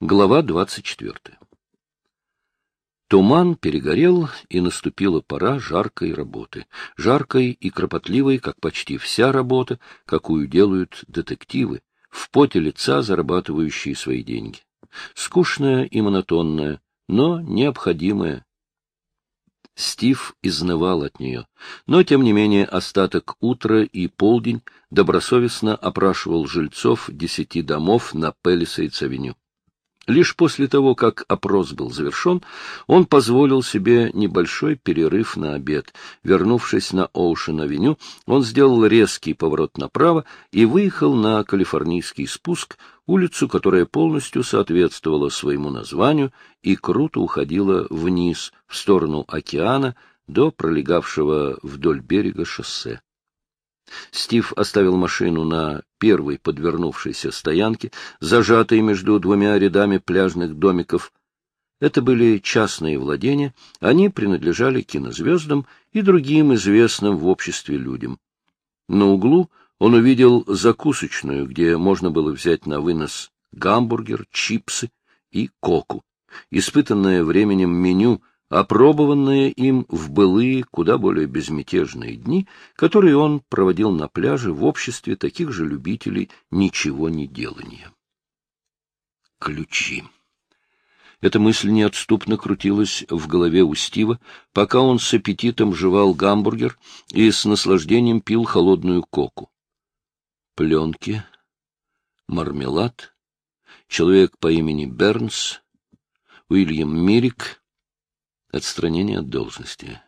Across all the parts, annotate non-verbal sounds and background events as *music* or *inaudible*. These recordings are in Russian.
Глава 24. Туман перегорел, и наступила пора жаркой работы. Жаркой и кропотливой, как почти вся работа, какую делают детективы, в поте лица зарабатывающие свои деньги. Скучная и монотонная, но необходимая. Стив изнывал от нее, но, тем не менее, остаток утра и полдень добросовестно опрашивал жильцов десяти домов на Пелисейдс-авеню. Лишь после того, как опрос был завершен, он позволил себе небольшой перерыв на обед. Вернувшись на Оушен-авеню, он сделал резкий поворот направо и выехал на калифорнийский спуск, улицу, которая полностью соответствовала своему названию и круто уходила вниз, в сторону океана, до пролегавшего вдоль берега шоссе. Стив оставил машину на первой подвернувшейся стоянке, зажатой между двумя рядами пляжных домиков. Это были частные владения, они принадлежали кинозвездам и другим известным в обществе людям. На углу он увидел закусочную, где можно было взять на вынос гамбургер, чипсы и коку. Испытанное временем меню — опробованное им в былые, куда более безмятежные дни, которые он проводил на пляже в обществе таких же любителей ничего не делания. Ключи. Эта мысль неотступно крутилась в голове у Стива, пока он с аппетитом жевал гамбургер и с наслаждением пил холодную коку. Пленки, мармелад, человек по имени Бернс, Уильям Мирик — отстранение от должности.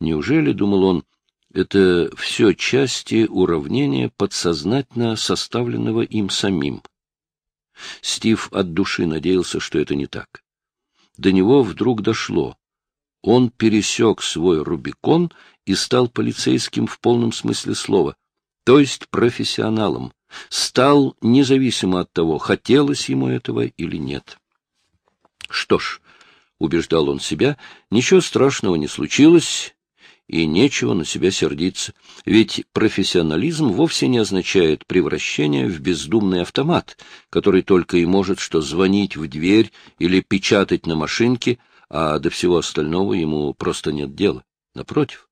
Неужели, думал он, это все части уравнения подсознательно составленного им самим? Стив от души надеялся, что это не так. До него вдруг дошло. Он пересек свой Рубикон и стал полицейским в полном смысле слова, то есть профессионалом, стал независимо от того, хотелось ему этого или нет. Что ж, убеждал он себя, ничего страшного не случилось, и нечего на себя сердиться, ведь профессионализм вовсе не означает превращение в бездумный автомат, который только и может что звонить в дверь или печатать на машинке, а до всего остального ему просто нет дела. Напротив,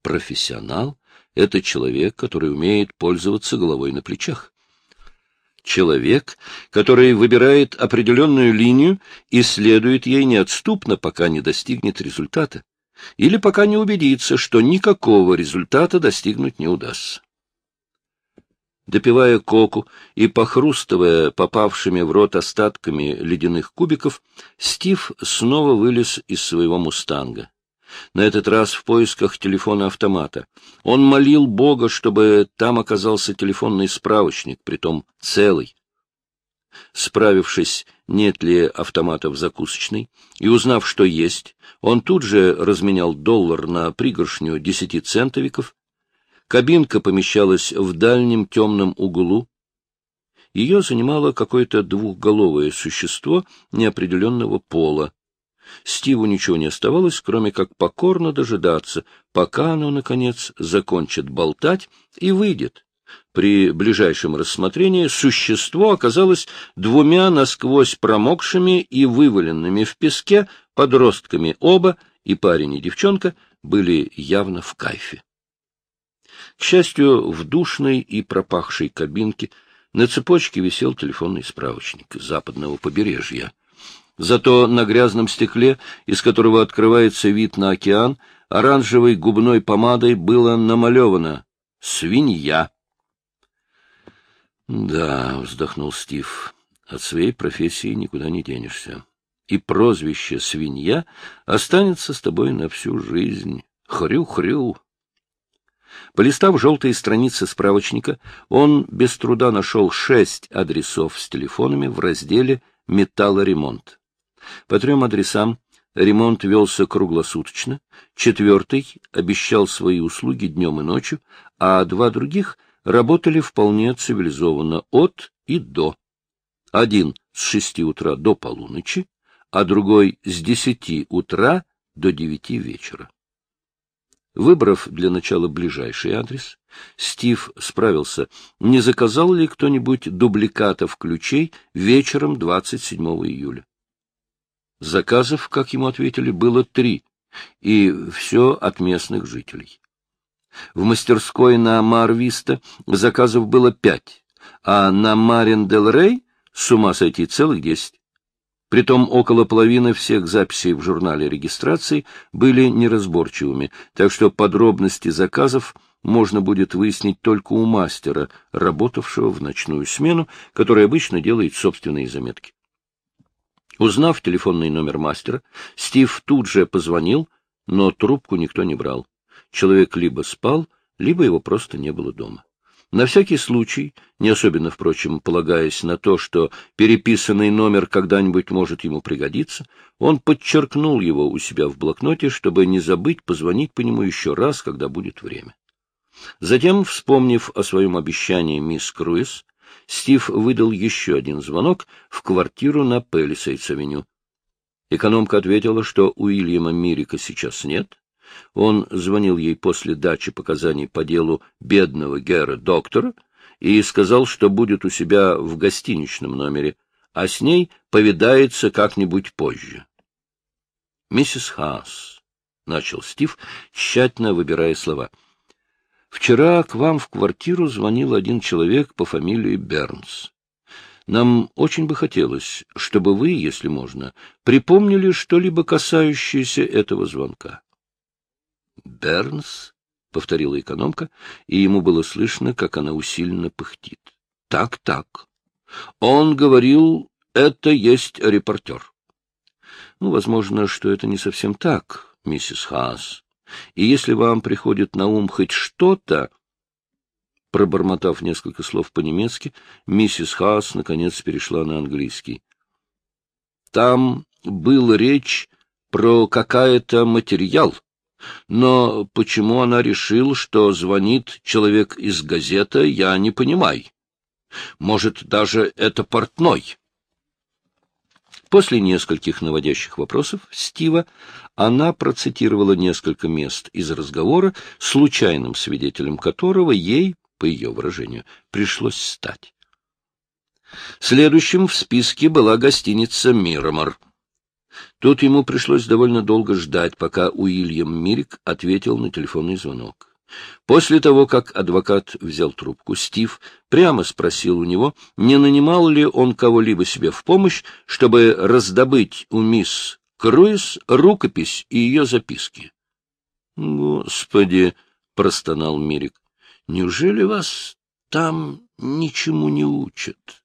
профессионал — это человек, который умеет пользоваться головой на плечах. Человек, который выбирает определенную линию и следует ей неотступно, пока не достигнет результата, или пока не убедится, что никакого результата достигнуть не удастся. Допивая коку и похрустывая попавшими в рот остатками ледяных кубиков, Стив снова вылез из своего мустанга на этот раз в поисках телефона-автомата. Он молил Бога, чтобы там оказался телефонный справочник, притом целый. Справившись, нет ли автомата в закусочной, и узнав, что есть, он тут же разменял доллар на пригоршню десяти центовиков. Кабинка помещалась в дальнем темном углу. Ее занимало какое-то двухголовое существо неопределенного пола. Стиву ничего не оставалось, кроме как покорно дожидаться, пока оно, наконец, закончит болтать и выйдет. При ближайшем рассмотрении существо оказалось двумя насквозь промокшими и вываленными в песке подростками оба, и парень, и девчонка, были явно в кайфе. К счастью, в душной и пропахшей кабинке на цепочке висел телефонный справочник западного побережья. Зато на грязном стекле, из которого открывается вид на океан, оранжевой губной помадой было намалевано «Свинья». «Да», — вздохнул Стив, — «от своей профессии никуда не денешься. И прозвище «свинья» останется с тобой на всю жизнь. Хрю-хрю». Полистав желтые страницы справочника, он без труда нашел шесть адресов с телефонами в разделе «Металлоремонт». По трем адресам ремонт велся круглосуточно, четвертый обещал свои услуги днем и ночью, а два других работали вполне цивилизованно от и до. Один с шести утра до полуночи, а другой с десяти утра до девяти вечера. Выбрав для начала ближайший адрес, Стив справился, не заказал ли кто-нибудь дубликатов ключей вечером 27 июля. Заказов, как ему ответили, было три, и все от местных жителей. В мастерской на Марвиста заказов было пять, а на Марин-дел-Рей с ума сойти целых десять. Притом около половины всех записей в журнале регистрации были неразборчивыми, так что подробности заказов можно будет выяснить только у мастера, работавшего в ночную смену, который обычно делает собственные заметки. Узнав телефонный номер мастера, Стив тут же позвонил, но трубку никто не брал. Человек либо спал, либо его просто не было дома. На всякий случай, не особенно, впрочем, полагаясь на то, что переписанный номер когда-нибудь может ему пригодиться, он подчеркнул его у себя в блокноте, чтобы не забыть позвонить по нему еще раз, когда будет время. Затем, вспомнив о своем обещании мисс Круиз, Стив выдал еще один звонок в квартиру на Пелисейдс-авеню. Экономка ответила, что Уильяма Мирика сейчас нет, он звонил ей после дачи показаний по делу бедного Гера доктора и сказал, что будет у себя в гостиничном номере, а с ней повидается как-нибудь позже. — Миссис Хаас, — начал Стив, тщательно выбирая слова, — вчера к вам в квартиру звонил один человек по фамилии Бернс. Нам очень бы хотелось, чтобы вы, если можно, припомнили что-либо касающееся этого звонка. Бернс, — повторила экономка, и ему было слышно, как она усиленно пыхтит. — Так, так. Он говорил, это есть репортер. Ну, возможно, что это не совсем так, миссис Хаас. И если вам приходит на ум хоть что-то... Пробормотав несколько слов по-немецки, миссис Хаас наконец перешла на английский. Там был речь про какая-то материал, но почему она решила, что звонит человек из газеты, я не понимаю. Может, даже это портной? После нескольких наводящих вопросов Стива она процитировала несколько мест из разговора, случайным свидетелем которого ей, по ее выражению, пришлось стать. Следующим в списке была гостиница «Мирамор». Тут ему пришлось довольно долго ждать, пока Уильям Мирик ответил на телефонный звонок. После того, как адвокат взял трубку, Стив прямо спросил у него, не нанимал ли он кого-либо себе в помощь, чтобы раздобыть у мисс Круиз рукопись и ее записки. — Господи! — простонал Мирик. — Неужели вас там ничему не учат?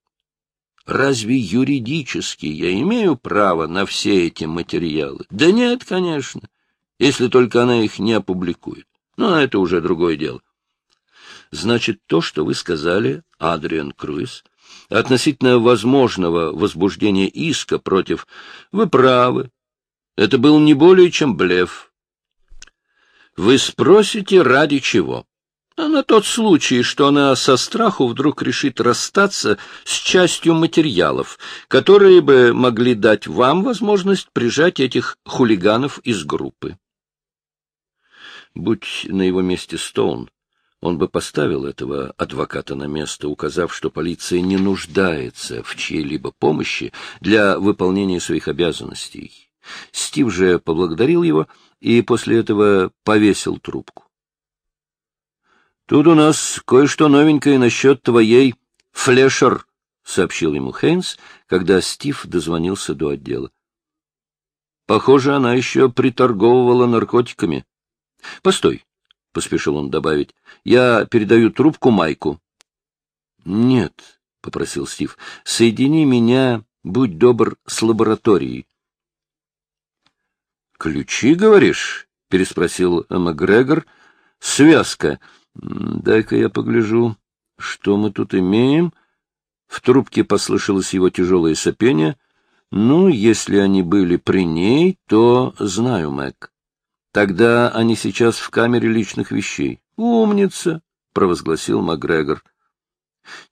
Разве юридически я имею право на все эти материалы? Да нет, конечно, если только она их не опубликует. Но это уже другое дело. Значит, то, что вы сказали, Адриан Круиз, относительно возможного возбуждения иска против... Вы правы. Это был не более чем блеф. Вы спросите, ради чего? А на тот случай, что она со страху вдруг решит расстаться с частью материалов, которые бы могли дать вам возможность прижать этих хулиганов из группы. Будь на его месте Стоун, он бы поставил этого адвоката на место, указав, что полиция не нуждается в чьей-либо помощи для выполнения своих обязанностей. Стив же поблагодарил его и после этого повесил трубку. Тут у нас кое-что новенькое насчет твоей флешер, — сообщил ему Хейнс, когда Стив дозвонился до отдела. Похоже, она еще приторговывала наркотиками. — Постой, — поспешил он добавить, — я передаю трубку Майку. — Нет, — попросил Стив, — соедини меня, будь добр, с лабораторией. — Ключи, говоришь? — переспросил Макгрегор. — Связка. Дай-ка я погляжу, что мы тут имеем. В трубке послышалось его тяжелое сопение. Ну, если они были при ней, то знаю, Мэг. Тогда они сейчас в камере личных вещей. Умница, провозгласил Макгрегор.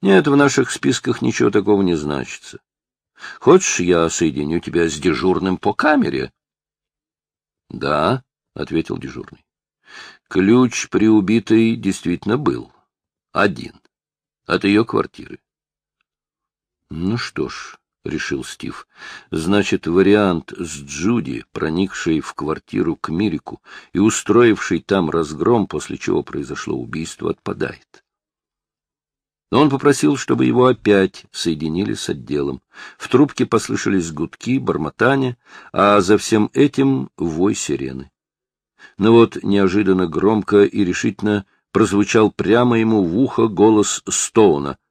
Нет, в наших списках ничего такого не значится. Хочешь, я соединю тебя с дежурным по камере? — Да, — ответил дежурный. Ключ при убитой действительно был. Один. От ее квартиры. Ну что ж, — решил Стив, — значит, вариант с Джуди, проникшей в квартиру к Мирику и устроившей там разгром, после чего произошло убийство, отпадает. Но он попросил, чтобы его опять соединили с отделом. В трубке послышались гудки, бормотания, а за всем этим вой сирены. Но вот неожиданно громко и решительно прозвучал прямо ему в ухо голос Стоуна. —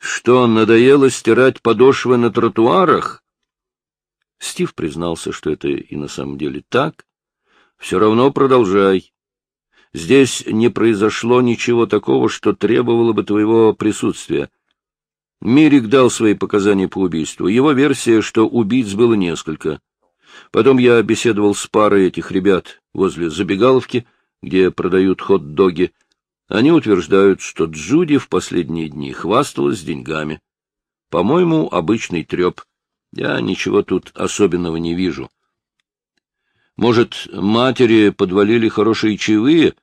Что, надоело стирать подошвы на тротуарах? Стив признался, что это и на самом деле так. — Все равно продолжай. Здесь не произошло ничего такого, что требовало бы твоего присутствия. Мирик дал свои показания по убийству. Его версия, что убийц было несколько. Потом я беседовал с парой этих ребят возле забегаловки, где продают хот-доги. Они утверждают, что Джуди в последние дни хвасталась деньгами. По-моему, обычный треп. Я ничего тут особенного не вижу. Может, матери подвалили хорошие чаевые,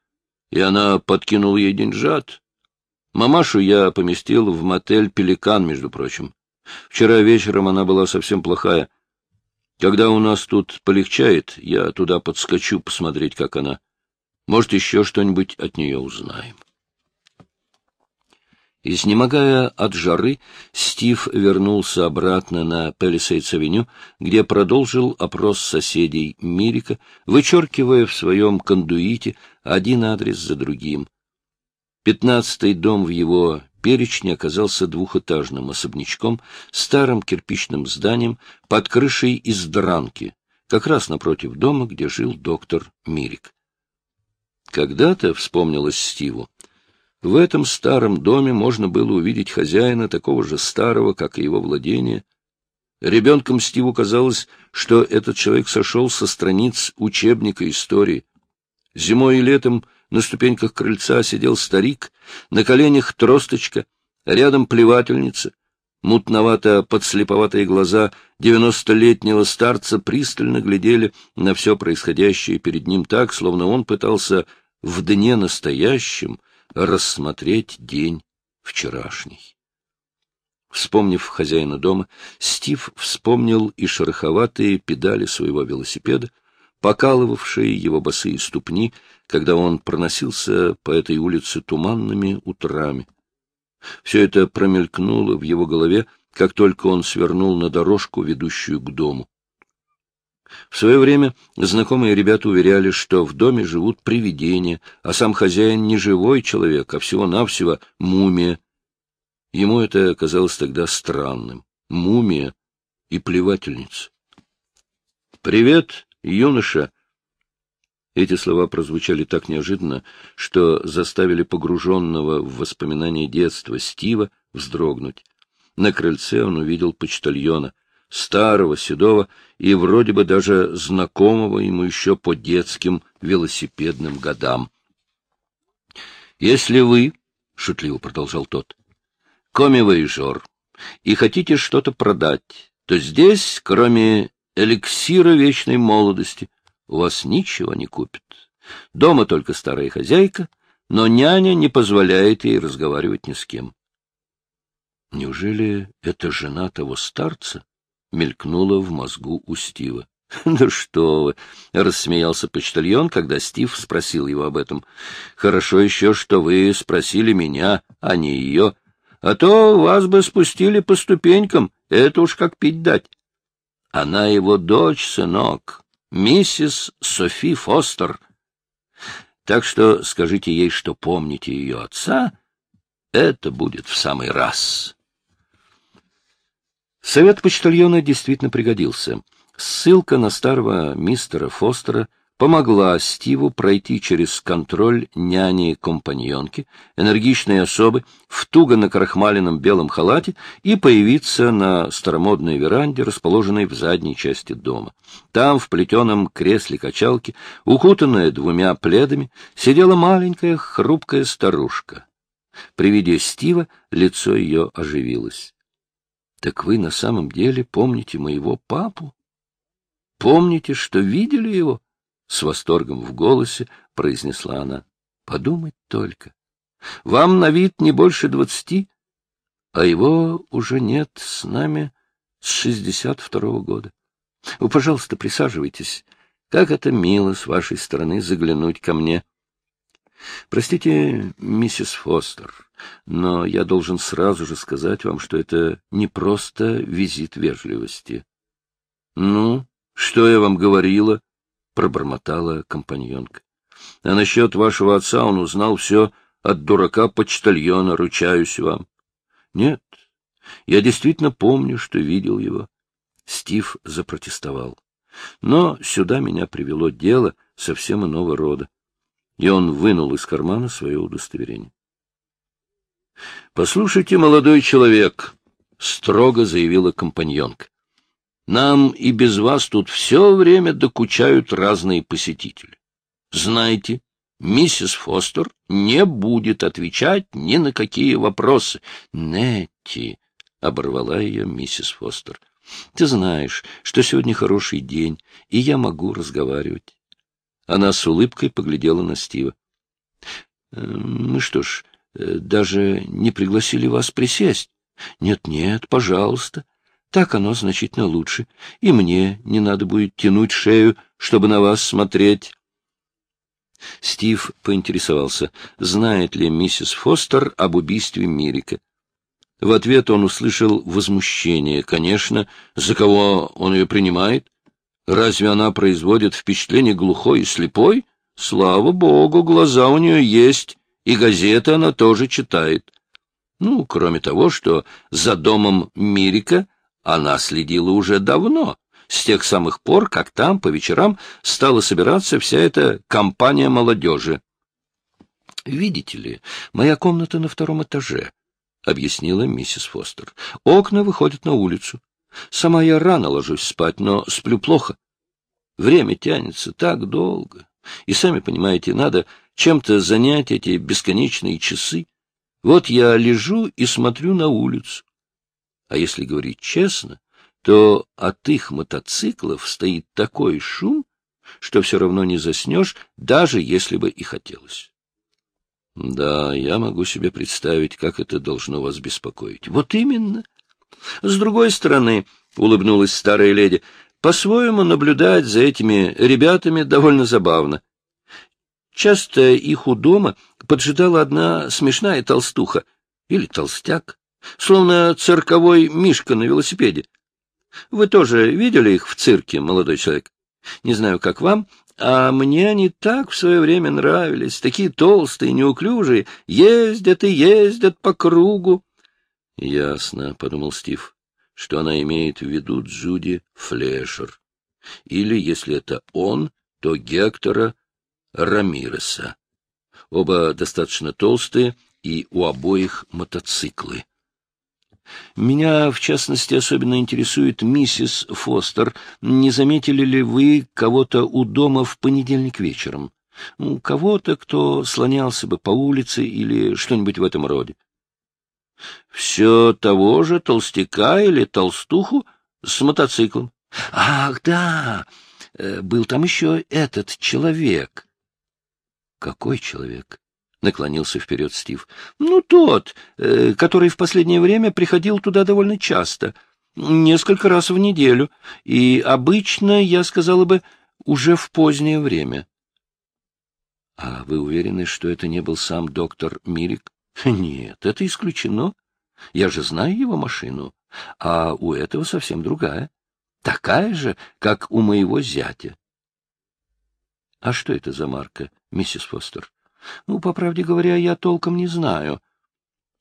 и она подкинула ей деньжат? Мамашу я поместил в мотель «Пеликан», между прочим. Вчера вечером она была совсем плохая. Когда у нас тут полегчает, я туда подскочу посмотреть, как она. Может, еще что-нибудь от нее узнаем. Изнемогая от жары, Стив вернулся обратно на Пелисейдс-авеню, где продолжил опрос соседей Мирика, вычеркивая в своем кондуите один адрес за другим. Пятнадцатый дом в его перечне оказался двухэтажным особнячком, старым кирпичным зданием под крышей из дранки, как раз напротив дома, где жил доктор Мирик. Когда-то, вспомнилось Стиву, в этом старом доме можно было увидеть хозяина, такого же старого, как и его владение. Ребенком Стиву казалось, что этот человек сошел со страниц учебника истории. Зимой и летом на ступеньках крыльца сидел старик, на коленях тросточка, рядом плевательница. Мутновато-подслеповатые глаза девяностолетнего старца пристально глядели на все происходящее перед ним так, словно он пытался в дне настоящем рассмотреть день вчерашний. Вспомнив хозяина дома, Стив вспомнил и шероховатые педали своего велосипеда, покалывавшие его босые ступни, когда он проносился по этой улице туманными утрами. Все это промелькнуло в его голове, как только он свернул на дорожку, ведущую к дому. В свое время знакомые ребята уверяли, что в доме живут привидения, а сам хозяин не живой человек, а всего-навсего мумия. Ему это казалось тогда странным. Мумия и плевательница. «Привет, юноша!» Эти слова прозвучали так неожиданно, что заставили погруженного в воспоминания детства Стива вздрогнуть. На крыльце он увидел почтальона — старого, седого и вроде бы даже знакомого ему еще по детским велосипедным годам. — Если вы, — шутливо продолжал тот, — коми-воежор и хотите что-то продать, то здесь, кроме эликсира вечной молодости, у вас ничего не купят. Дома только старая хозяйка, но няня не позволяет ей разговаривать ни с кем. Неужели это жена того старца? Мелькнуло в мозгу у Стива. *laughs* — Ну что вы! — рассмеялся почтальон, когда Стив спросил его об этом. — Хорошо еще, что вы спросили меня, а не ее. А то вас бы спустили по ступенькам, это уж как пить дать. Она его дочь, сынок, миссис Софи Фостер. Так что скажите ей, что помните ее отца, это будет в самый раз. Совет почтальона действительно пригодился. Ссылка на старого мистера Фостера помогла Стиву пройти через контроль няни-компаньонки, энергичной особы, в туго накрахмаленном белом халате и появиться на старомодной веранде, расположенной в задней части дома. Там, в плетеном кресле качалки, укутанная двумя пледами, сидела маленькая хрупкая старушка. При виде Стива лицо ее оживилось. Так вы на самом деле помните моего папу? Помните, что видели его? — с восторгом в голосе произнесла она. — Подумать только. Вам на вид не больше двадцати, а его уже нет с нами с шестьдесят второго года. Вы, пожалуйста, присаживайтесь. Как это мило с вашей стороны заглянуть ко мне. Простите, миссис Фостер, но я должен сразу же сказать вам, что это не просто визит вежливости. — Ну, что я вам говорила? — пробормотала компаньонка. — А насчет вашего отца он узнал все от дурака-почтальона, ручаюсь вам. — Нет, я действительно помню, что видел его. Стив запротестовал. Но сюда меня привело дело совсем иного рода. И он вынул из кармана свое удостоверение. — Послушайте, молодой человек, — строго заявила компаньонка. — Нам и без вас тут все время докучают разные посетители. Знайте, миссис Фостер не будет отвечать ни на какие вопросы. — Нетти, — оборвала ее миссис Фостер, — ты знаешь, что сегодня хороший день, и я могу разговаривать. Она с улыбкой поглядела на Стива. «Э, — Ну что ж, даже не пригласили вас присесть? Нет, — Нет-нет, пожалуйста. Так оно значительно лучше, и мне не надо будет тянуть шею, чтобы на вас смотреть. Стив поинтересовался, знает ли миссис Фостер об убийстве Мирика. В ответ он услышал возмущение. Конечно, за кого он ее принимает? Разве она производит впечатление глухой и слепой? Слава богу, глаза у нее есть, и газеты она тоже читает. Ну, кроме того, что за домом Мирика она следила уже давно, с тех самых пор, как там по вечерам стала собираться вся эта компания молодежи. Видите ли, моя комната на втором этаже. — объяснила миссис Фостер. — Окна выходят на улицу. Сама я рано ложусь спать, но сплю плохо. Время тянется так долго. И, сами понимаете, надо чем-то занять эти бесконечные часы. Вот я лежу и смотрю на улицу. А если говорить честно, то от их мотоциклов стоит такой шум, что все равно не заснешь, даже если бы и хотелось. Да, я могу себе представить, как это должно вас беспокоить. Вот именно. С другой стороны, — улыбнулась старая леди, — по-своему наблюдать за этими ребятами довольно забавно. Часто их у дома поджидала одна смешная толстуха или толстяк, словно цирковой мишка на велосипеде. Вы тоже видели их в цирке, молодой человек? Не знаю, как вам, а мне они так в свое время нравились, такие толстые, неуклюжие, ездят и ездят по кругу. — Ясно, — подумал Стив, — что она имеет в виду Джуди Флешер. Или, если это он, то Гектора Рамиреса. Оба достаточно толстые, и у обоих мотоциклы. Меня, в частности, особенно интересует миссис Фостер. Не заметили ли вы кого-то у дома в понедельник вечером? Кого-то, кто слонялся бы по улице или что-нибудь в этом роде? Все того же толстяка или толстуху с мотоциклом. Ах, да! Э, был там еще этот человек. Какой человек? наклонился вперед Стив. — Ну, тот, э, который в последнее время приходил туда довольно часто, несколько раз в неделю, и обычно, я сказала бы, уже в позднее время. — А вы уверены, что это не был сам доктор Мирик? — Нет, это исключено. Я же знаю его машину, а у этого совсем другая. Такая же, как у моего зятя. — А что это за марка, миссис Фостер? Ну, по правде говоря, я толком не знаю.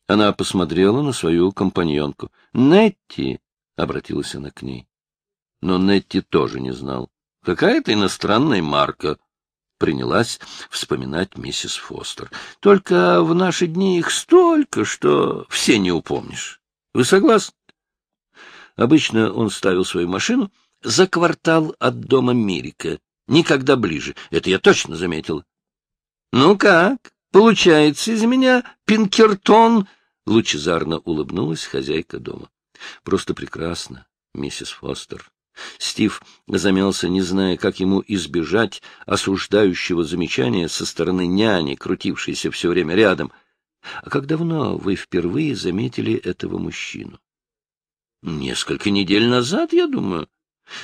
Она посмотрела на свою компаньонку. «Нетти!» — обратилась она к ней. Но Нетти тоже не знал. «Какая-то иностранная марка», — принялась вспоминать миссис Фостер. «Только в наши дни их столько, что все не упомнишь. Вы согласны?» Обычно он ставил свою машину за квартал от дома Мирика, никогда ближе. Это я точно заметила. «Ну как, получается из меня Пинкертон?» — лучезарно улыбнулась хозяйка дома. «Просто прекрасно, миссис Фостер», Стив замялся, не зная, как ему избежать осуждающего замечания со стороны няни, крутившейся все время рядом. А как давно вы впервые заметили этого мужчину? Несколько недель назад, я думаю.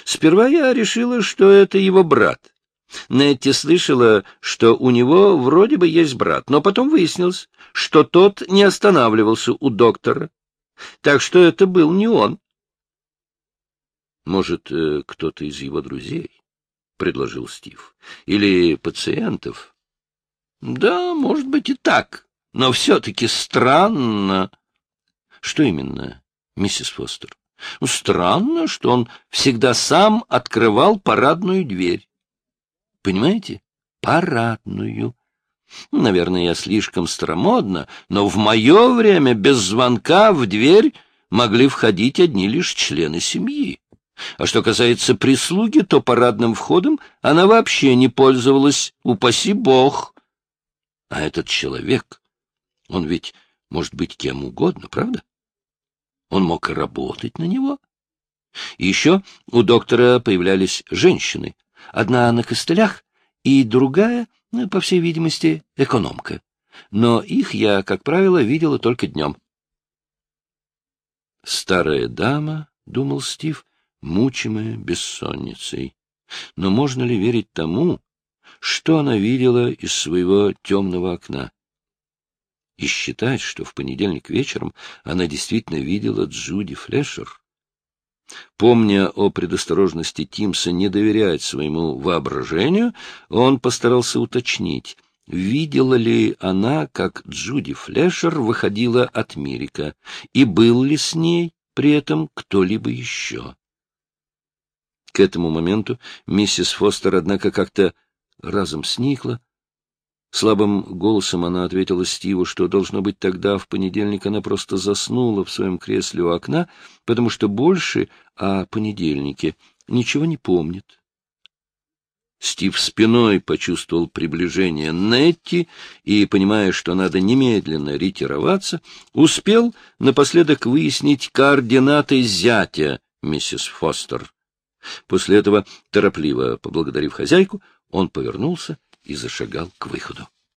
Сперва я решила, что это его брат. Нетти слышала, что у него вроде бы есть брат, но потом выяснилось, что тот не останавливался у доктора. Так что это был не он. Может, э, кто-то из его друзей? — предложил Стив. — Или пациентов? — Да, может быть и так, но все-таки странно. — Что именно, миссис Фостер? — Странно, что он всегда сам открывал парадную дверь. Понимаете? Парадную. Наверное, я слишком старомодна, но в мое время без звонка в дверь могли входить одни лишь члены семьи. А что касается прислуги, то парадным входом она вообще не пользовалась, упаси бог. А этот человек, он ведь может быть кем угодно, правда? Он мог работать на него. Еще у доктора появлялись женщины, Одна на костылях, и другая, ну, по всей видимости, экономка. Но их я, как правило, видела только днем. Старая дама, — думал Стив, мучимая бессонницей. Но можно ли верить тому, что она видела из своего темного окна? И считать, что в понедельник вечером она действительно видела Джуди Флешер? Помня о предосторожности Тимса не доверять своему воображению, он постарался уточнить, видела ли она, как Джуди Флешер выходила от Мирика, и был ли с ней при этом кто-либо еще. К этому моменту миссис Фостер, однако, как-то разом сникла, Слабым голосом она ответила Стиву, что, должно быть, тогда, в понедельник, она просто заснула в своем кресле у окна, потому что больше о понедельнике ничего не помнит. Стив спиной почувствовал приближение Нетти и, понимая, что надо немедленно ретироваться, успел напоследок выяснить координаты зятя миссис Фостер. После этого, торопливо поблагодарив хозяйку, он повернулся и зашагал к выходу.